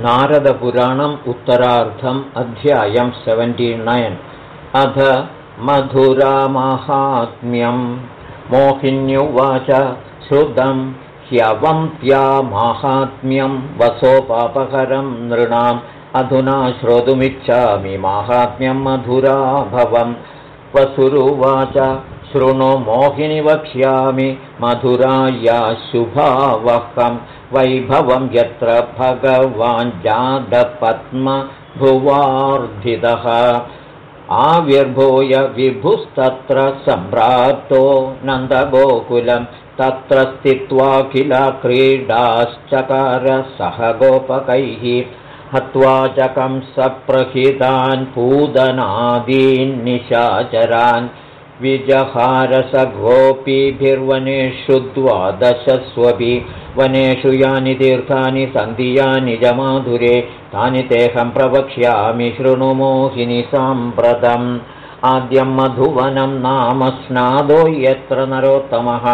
नारदपुराणम् उत्तरार्धम् अध्यायं seventy nine अथ मधुरामाहात्म्यम्। मोहिन्युवाच श्रुतं ह्यवन्त्या माहात्म्यं वसोपापकरं नृणाम्। अधुना श्रोतुमिच्छामि माहात्म्यं मधुराभवम् वसुरुवाच शृणु मोहिनि वक्ष्यामि मधुराया शुभावहम् वैभवं यत्र भगवान् जातपद्मभुवार्धितः। आविर्भूय विभुस्तत्र सम्प्राप्तो नन्दगोकुलं तत्र स्थित्वा किल क्रीडाश्चकार सह गोपकैः। हत्वा चकं सप्रहितान् पूदनादीन्निशाचरान् विजहारस गोपीभिर्वनेषु द्वादशस्वपि वनेषु यानि तीर्थानि सन्ति यानि जमाधुरे तानि तेऽहं प्रवक्ष्यामि शृणुमोहिनि साम्प्रतम्। आद्यं मधुवनं नाम स्नादो यत्र नरोत्तमः।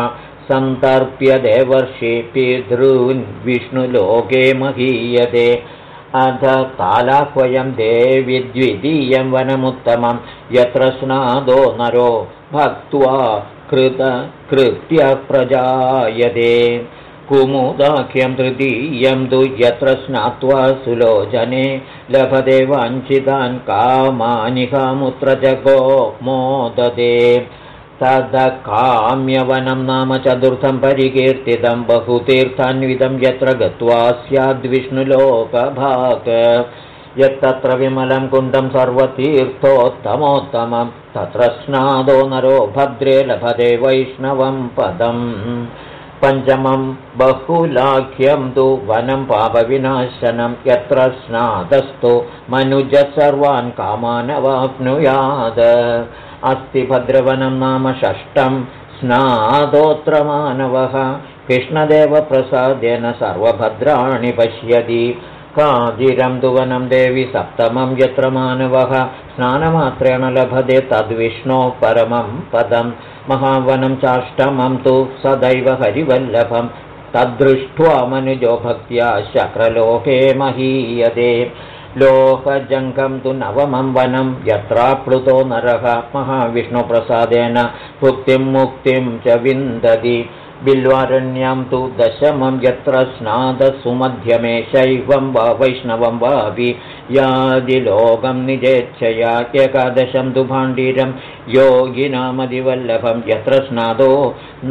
सन्तर्प्य देवर्षि पितॄन् विष्णुलोके महीयते। अध कालाह्वयं देवि द्वितीयं वनमुत्तमं यत्र स्नादो नरो भक्त्वा कृतकृत्यप्रजायते कुमुदाख्यं तृतीयं तु यत्र स्नात्वा सुलोचने लभते वाञ्छितान् कामानि कामुत्र च गो मोदते। तदकाम्यवनं नाम चतुर्थं परिकीर्तितं बहुतीर्थान्वितं यत्र गत्वा स्याद्विष्णुलोकभाक् यत्तत्र विमलं कुण्डं सर्वतीर्थोत्तमोत्तमं तत्र स्नादो नरो भद्रे लभते वैष्णवं पदम् पञ्चमं बहुलाख्यं तु वनं पापविनाशनं यत्र स्नादस्तु मनुज सर्वान् कामानवाप्नुयाद अस्ति भद्रवनं नाम षष्ठं स्नादोऽत्र मानवः कृष्णदेवप्रसादेन सर्वभद्राणि पश्यति दुवनं देवि सप्तमं यत्र मानवः। स्नानमात्रेण लभते तद्विष्णो परमं पदं महावनं चाष्टमं तु सदैव हरिवल्लभं तद्दृष्ट्वा मनुजो भक्त्या शक्रलोके महीयते। लोकजङ्गं तु नवमं वनं यत्राप्लुतो नरः। महाविष्णुप्रसादेन भुक्तिं मुक्तिं च विन्दति बिल्वारण्यं तु दशमं यत्र स्नादसुमध्यमे शैवं वा वैष्णवं वापि यादिलोकं निजेच्छया एकादशं तु भाण्डीरं योगिनामधिवल्लभं यत्र स्नादो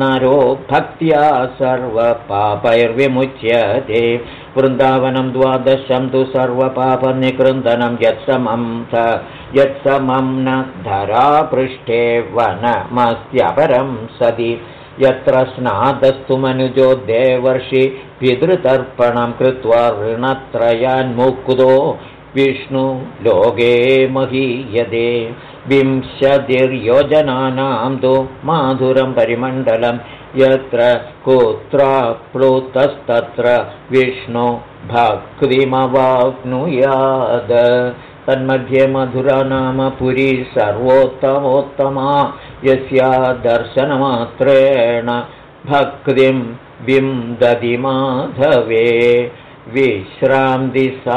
नरो भक्त्या सर्वपापैर्विमुच्यते। वृन्दावनं द्वादशं तु सर्वपापनिकृन्दनं यत्समं स यत्समं न धरापृष्ठे वनमस्त्यपरं सति यत्र स्नातस्तु मनुजो देवर्षि पितृतर्पणं कृत्वा ऋणत्रयान्मुक्तो। विष्णुलोके महीयते। विंशतिर्योजनानां तु माधुरं परिमण्डलं। यत्र कुत्राप्लुतस्तत्र विष्णु भक्तिमवाप्नुयाद तन्मध्ये मधुरा नाम पुरी सर्वोत्तमोत्तमा यस्या दर्शनमात्रेण भक्तिं बिन्दति माधवे। विश्रान्तिसंज्ञकं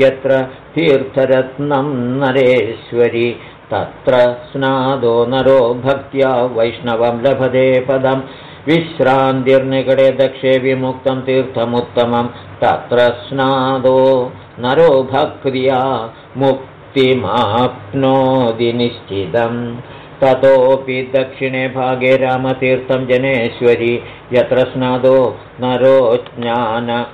यत्र तीर्थरत्नं नरेश्वरि तत्र स्नादो नरो भक्त्या वैष्णवं लभते पदं विश्रान्तिर्निकटे दक्षे विमुक्तं तीर्थमुत्तमं तत्र स्नादो नरो भक्त्या मुक्तिमाप्नोति निश्चितम्। ततोऽपि दक्षिणे भागे रामतीर्थं जनेश्वरी यत्र स्नादो नरो ज्ञानबन्धान्मुक्तो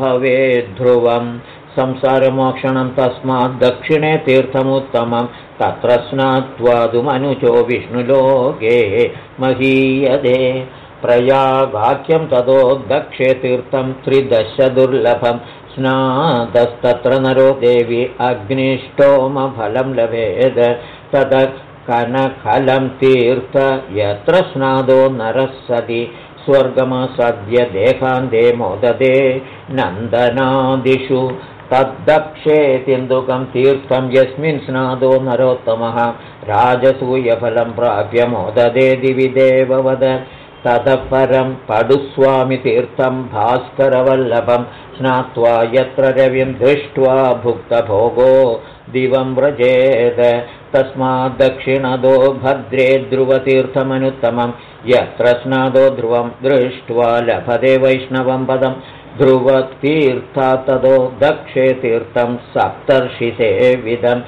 भवेद्ध्रुवम् संसारमोक्षणं तस्मात् दक्षिणे तीर्थमुत्तमं तत्र स्नात्वादुमनुचो विष्णुलोके महीयते प्रयागाख्यं ततो दक्षे तीर्थं त्रिदशदुर्लभं। स्नातस्तत्र नरो देवी अग्निष्टोमफलं लभेद। तद कनखलं तीर्थ यत्र स्नादो नरः सति। स्वर्गमसद्य देहान्ते मोददे नन्दनादिषु। तद्दक्षे तिन्दुकं तीर्थं यस्मिन् स्नादो नरोत्तमः। राजसूयफलं प्राप्य मोददे दिवि देववद ततः परं पडुस्वामितीर्थं भास्करवल्लभं स्नात्वा यत्र रविं दृष्ट्वा भुक्तभोगो दिवं व्रजेद। तस्माद् दक्षिणदो भद्रे ध्रुवतीर्थमनुत्तमं यत्र स्नादो ध्रुवं दृष्ट्वा लभते वैष्णवं पदं। ध्रुवतीर्था तदो दक्षे तीर्थं सप्तर्षिसेविदम्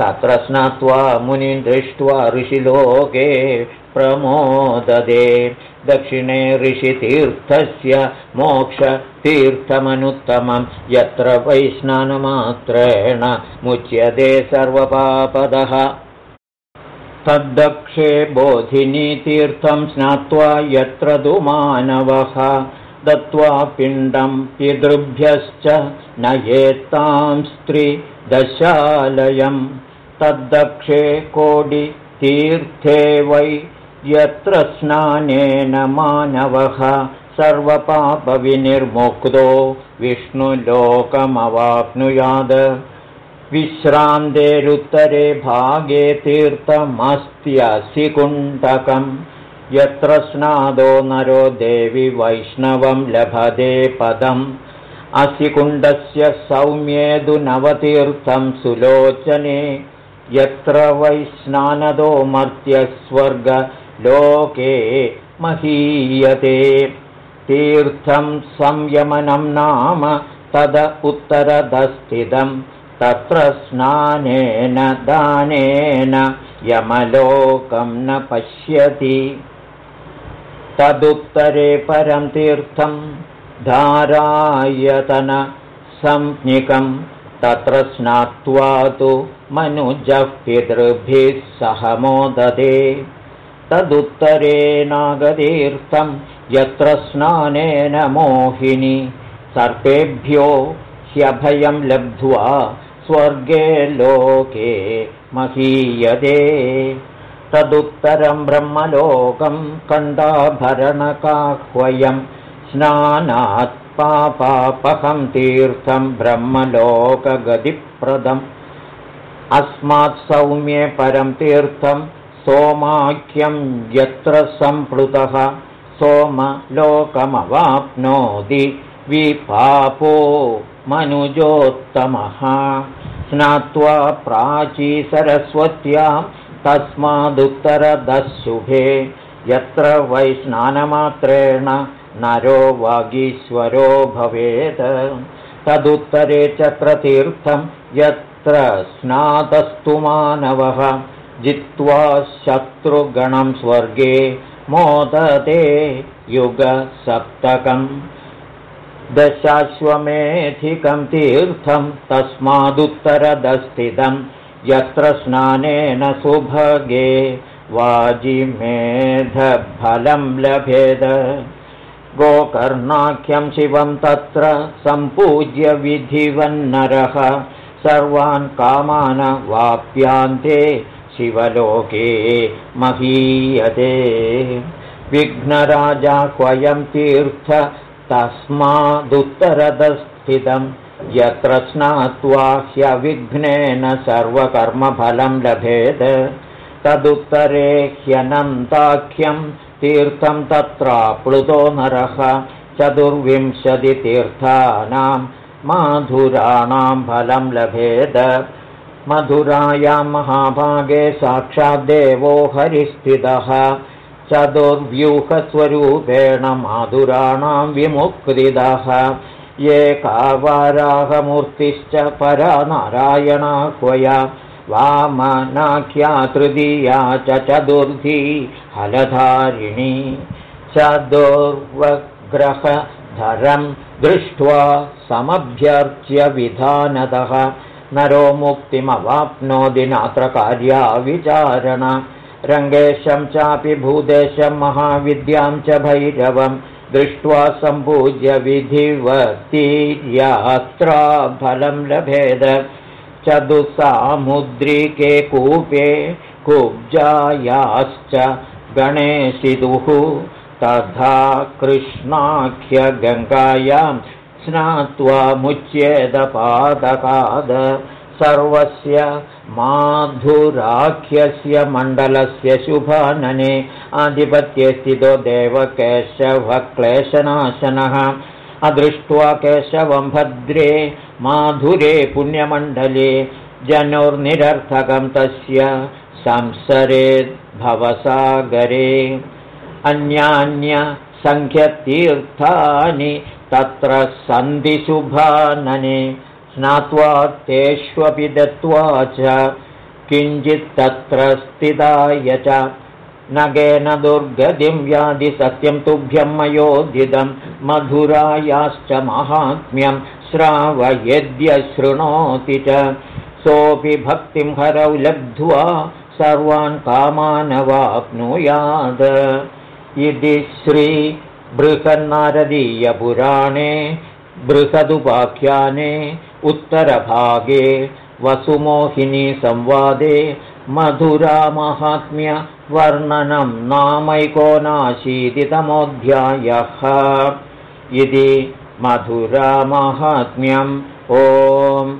तत्र स्नात्वा मुनिं दृष्ट्वा ऋषिलोके प्रमोददे। दक्षिणे ऋषितीर्थस्य मोक्षतीर्थमनुत्तमं। यत्र वैस्नानमात्रेण मुच्यते सर्वपापदः। तद्दक्षे बोधिनीतीर्थं स्नात्वा यत्र तु मानवः। दत्त्वा पिण्डं पितृभ्यश्च नयेत्तां स्त्रीदशालयम् तद्दक्षे कोडितीर्थे वै यत्र स्नानेन मानवः सर्वपापविनिर्मुक्तो विष्णुलोकमवाप्नुयाद। विश्रान्तेरुत्तरे भागे तीर्थमस्त्यसि कुण्डकम् यत्र स्नादो नरो देवि वैष्णवं लभते पदम्। असि कुण्डस्य सौम्येदु नवतीर्थं सुलोचने। यत्र वै स्नानदो मर्त्यस्वर्गलोके महीयते। तीर्थं संयमनं नाम तद उत्तरदस्थितं। तत्र स्नानेन दानेन यमलोकं न पश्यति। तदुत्तरे परं तीर्थं धारायतनसंज्ञिकम् तत्र स्नात्वा तु मनुजः पितृभिः सह मोदते तदुत्तरे नागतीर्थं यत्र स्नानेन मोहिनी। सर्पेभ्यो ह्यभयं लब्ध्वा स्वर्गे लोके महीयते। तदुत्तरं ब्रह्मलोकं कण्डाभरणकाह्वयं स्नानात् पापापहं तीर्थं ब्रह्मलोकगतिप्रदम्। अस्मात् सौम्ये परं तीर्थं सोमाख्यं यत्र सम्प्लुतः सोमलोकमवाप्नोति विपापो मनुजोत्तमः। स्नात्वा प्राची सरस्वत्यां तस्मादुत्तरदशुभे। यत्र वै स्नानमात्रेण नरो वागीश्वरो भवेत्। तदुत्तरे चक्रतीर्थं यत्र स्नातस्तु मानवः जित्वा शत्रुगणं स्वर्गे मोदते युगसप्तकम् दशाश्वमेधिकं तीर्थं तस्मादुत्तरदस्थितं यत्र स्नानेन सुभगे वाजिमेधफलं लभेद। गोकर्णाख्यं शिवं तत्र सम्पूज्य विधिवन्नरः सर्वान् कामान् वाप्यान्ते शिवलोके महीयते। विघ्नराजा क्वयं तीर्थ तस्मादुत्तरदस्थितं। यत्र स्नात्वा ह्यविघ्नेन सर्वकर्मफलं लभेत्। तदुत्तरे ह्यनन्ताख्यं तीर्थं तत्राप्लुतो नरः। चतुर्विंशतितीर्थानां माधुराणां फलं लभेद मधुरायां महाभागे साक्षाद्देवो हरिस्थितः। चतुर्व्यूहस्वरूपेण माधुराणां विमुक्तिदः। एकावाराहमूर्तिश्च परा नारायणाह्वया वामनाख्या तृतीया च चतुर्थी हलधारिणी। चतुर्वग्रहधरं दृष्ट्वा समभ्यर्च्य विधानतः नरो मुक्तिमवाप्नोति नात्र कार्या विचारण। रङ्गेशं चापि भूदेशं महाविद्यां च भैरवं दृष्ट्वा सम्पूज्य विधिवतीर्यात्रा फलं लभेद। चतुस्सामुद्रिके कूपे कुब्जायाश्च गणेशिदुः। तथा कृष्णाख्यगङ्गायां स्नात्वा मुच्येदपादकाद सर्वस्य माधुराख्यस्य मण्डलस्य शुभानने आधिपत्ये स्थितो देवकेशवक्लेशनाशनः। अदृष्ट्वा केशवं भद्रे माधुरे पुण्यमण्डले जनुर्निरर्थकं तस्य संसरेद्भवसागरे अन्यान्यसङ्ख्यतीर्थानि तत्र सन्धिशुभानने स्नात्वा तेष्वपि दत्त्वा च किञ्चित्तत्र स्थिताय च नगेन दुर्गतिं व्याधि सत्यं तुभ्यं मयोदिदं मधुरायाश्च माहात्म्यं श्रावयद्य शृणोति च सोऽपि भक्तिं हरौ लब्ध्वा सर्वान् कामानवाप्नुयात्। इति श्रीबृहन्नारदीयपुराणे बृहदुपाख्याने उत्तरभागे वसुमोहिनीसंवादे मधुरामाहात्म्यवर्णनं नामैकोनाशीतितमोऽध्यायः। इति मधुरामाहात्म्यम्। ओम्